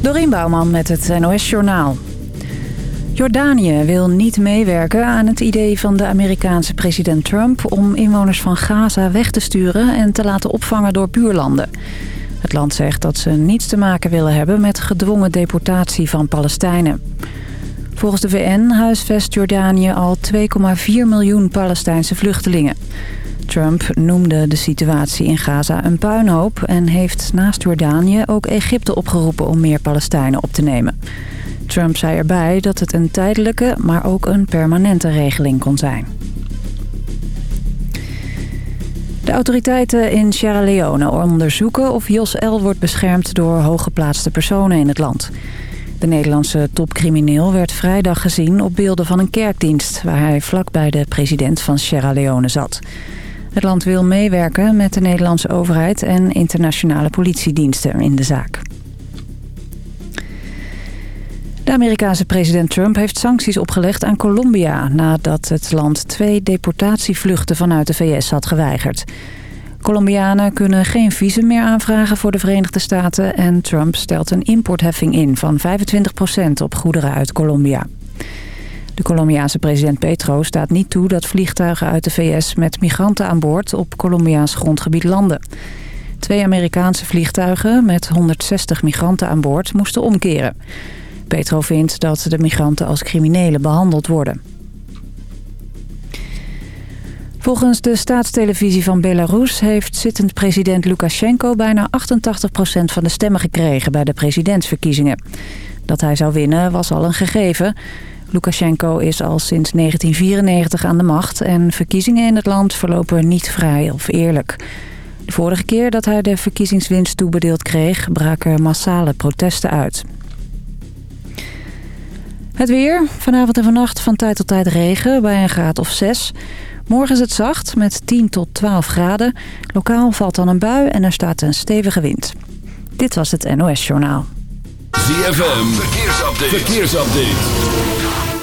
Dorien Bouwman met het NOS Journaal. Jordanië wil niet meewerken aan het idee van de Amerikaanse president Trump... om inwoners van Gaza weg te sturen en te laten opvangen door buurlanden. Het land zegt dat ze niets te maken willen hebben met gedwongen deportatie van Palestijnen. Volgens de VN huisvest Jordanië al 2,4 miljoen Palestijnse vluchtelingen. Trump noemde de situatie in Gaza een puinhoop... en heeft naast Jordanië ook Egypte opgeroepen om meer Palestijnen op te nemen. Trump zei erbij dat het een tijdelijke, maar ook een permanente regeling kon zijn. De autoriteiten in Sierra Leone onderzoeken of Jos L. wordt beschermd door hooggeplaatste personen in het land. De Nederlandse topcrimineel werd vrijdag gezien op beelden van een kerkdienst... waar hij vlakbij de president van Sierra Leone zat. Het land wil meewerken met de Nederlandse overheid en internationale politiediensten in de zaak. De Amerikaanse president Trump heeft sancties opgelegd aan Colombia... nadat het land twee deportatievluchten vanuit de VS had geweigerd. Colombianen kunnen geen visum meer aanvragen voor de Verenigde Staten... en Trump stelt een importheffing in van 25% op goederen uit Colombia. De Colombiaanse president Petro staat niet toe dat vliegtuigen uit de VS... met migranten aan boord op Colombiaans grondgebied landen. Twee Amerikaanse vliegtuigen met 160 migranten aan boord moesten omkeren. Petro vindt dat de migranten als criminelen behandeld worden. Volgens de staatstelevisie van Belarus heeft zittend president Lukashenko bijna 88% van de stemmen gekregen bij de presidentsverkiezingen. Dat hij zou winnen was al een gegeven. Lukashenko is al sinds 1994 aan de macht en verkiezingen in het land verlopen niet vrij of eerlijk. De vorige keer dat hij de verkiezingswinst toebedeeld kreeg braken massale protesten uit. Het weer. Vanavond en vannacht van tijd tot tijd regen bij een graad of 6. Morgen is het zacht met 10 tot 12 graden. Lokaal valt dan een bui en er staat een stevige wind. Dit was het NOS Journaal. ZFM. Verkeersupdate. Verkeersupdate.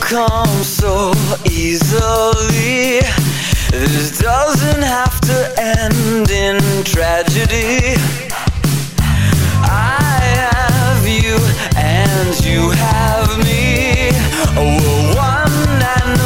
Come so easily. This doesn't have to end in tragedy. I have you, and you have me. Oh, one and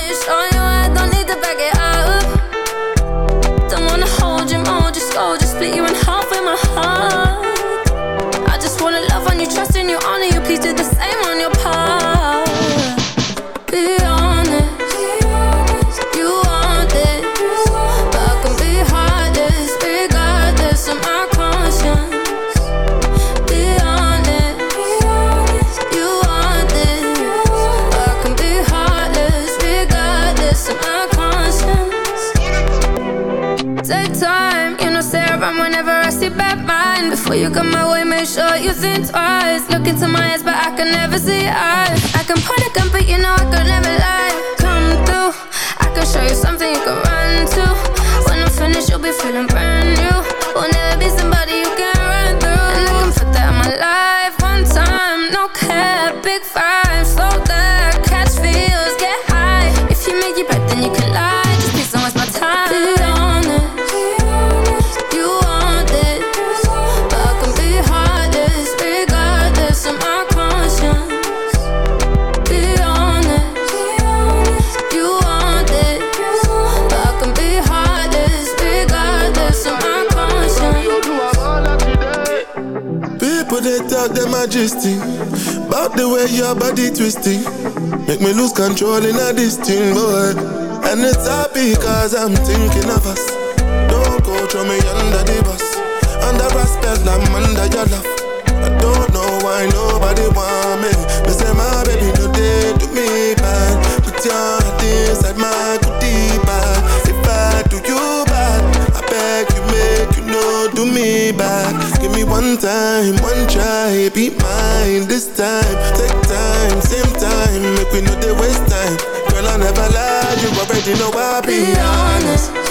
Because I'm thinking of us. Don't go throw me under the bus. Under respect, I'm under your love. I don't know why nobody want me. But say my baby, no day to me bad. Put your heart inside my goodie bag. If I do you bad, I beg you make you know do me bad. Give me one time, one try, be mine this time. Take time, same time, make we know they waste time girl, I never lied. You already know I be honest.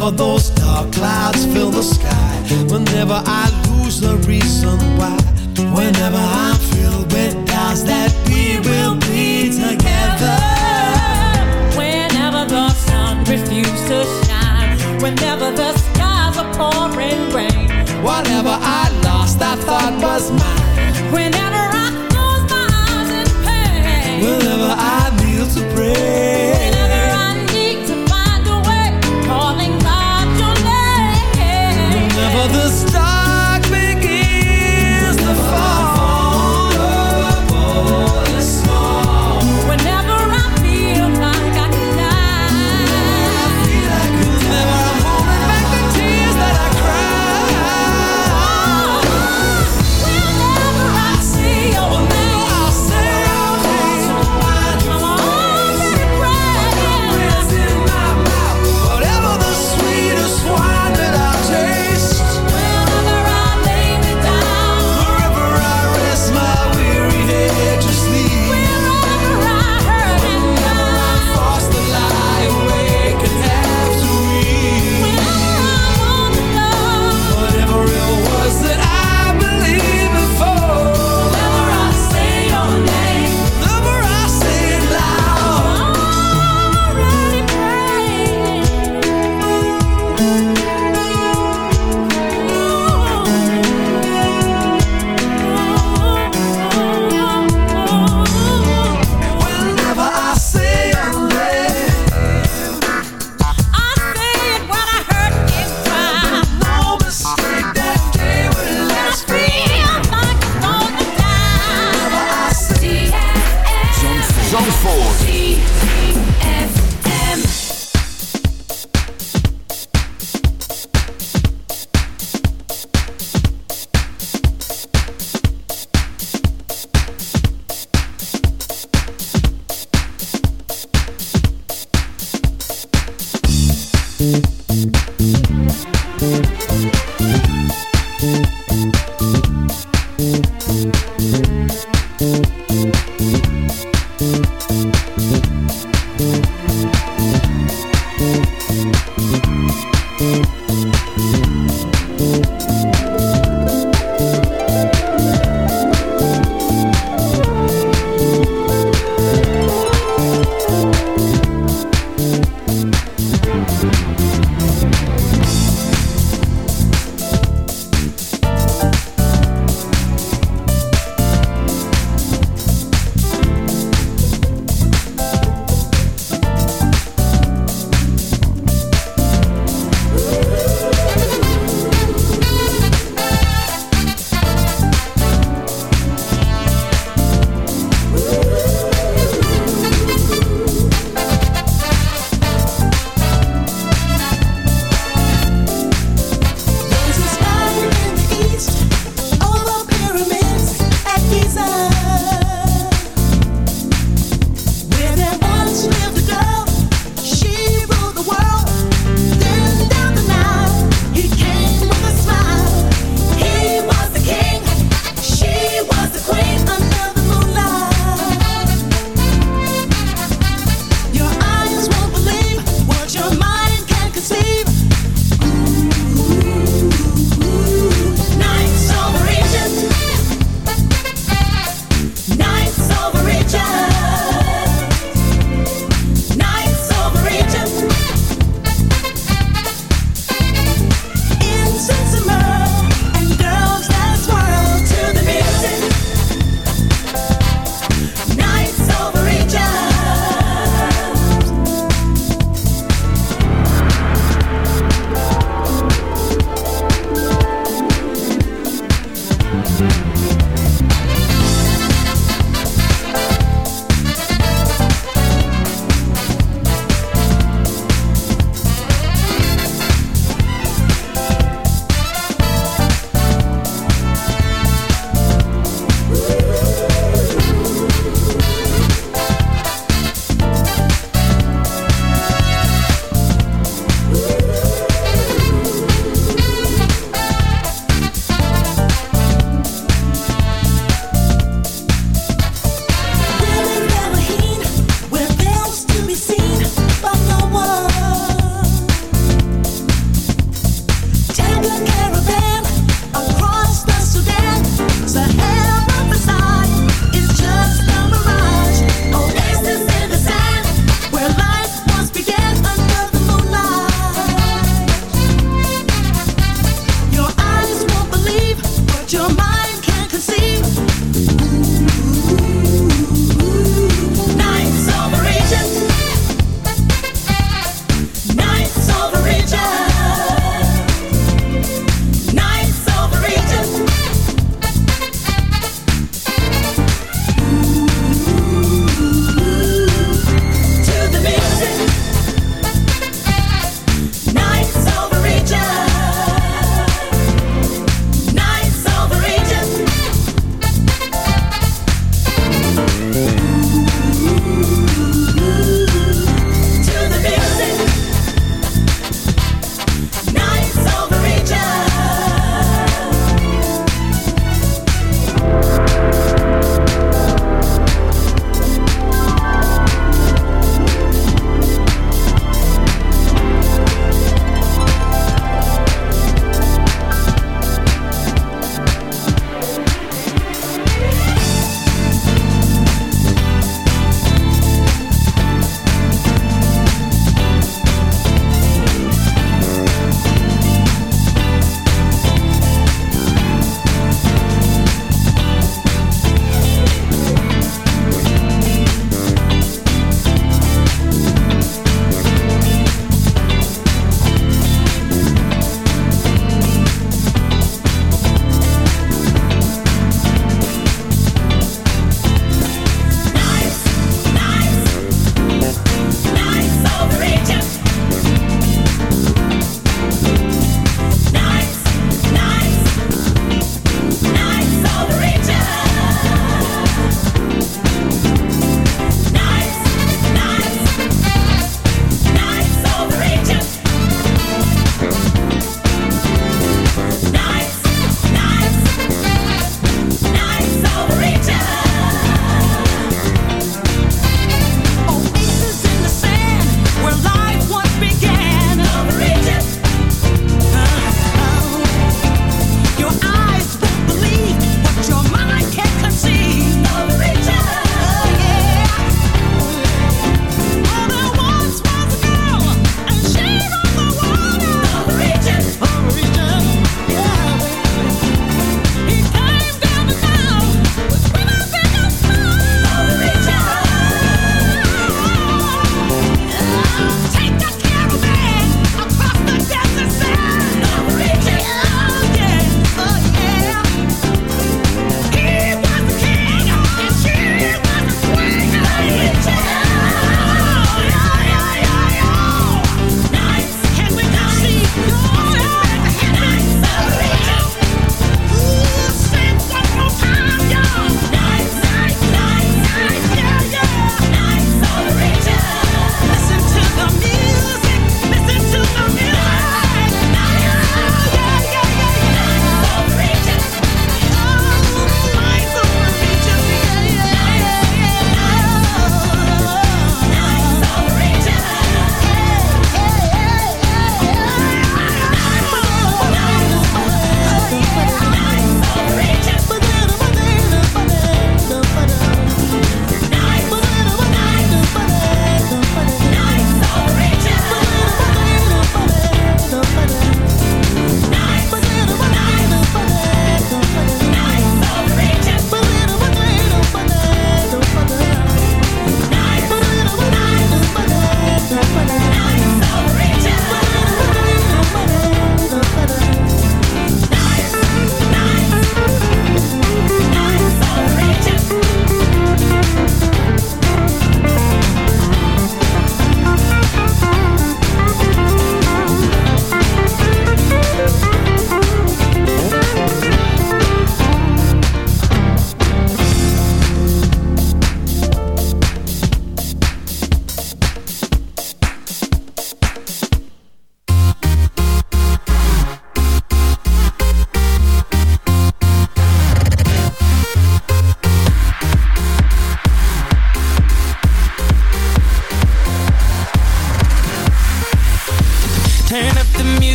Whenever those dark clouds fill the sky, whenever I lose the reason why, whenever I'm filled with doubts that we will be together. Whenever the sun refuses to shine, whenever the skies are pouring rain, Whatever I lost, I thought was mine. whenever I close my eyes in pain, Whenever I kneel to pray.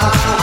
heart.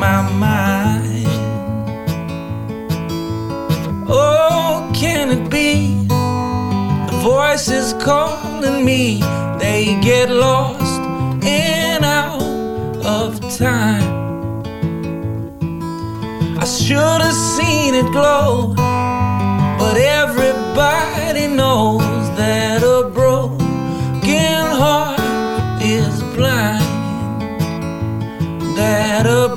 my mind. Oh, can it be? The voices calling me, they get lost and out of time. I should have seen it glow, but everybody knows that a broken heart is blind. That a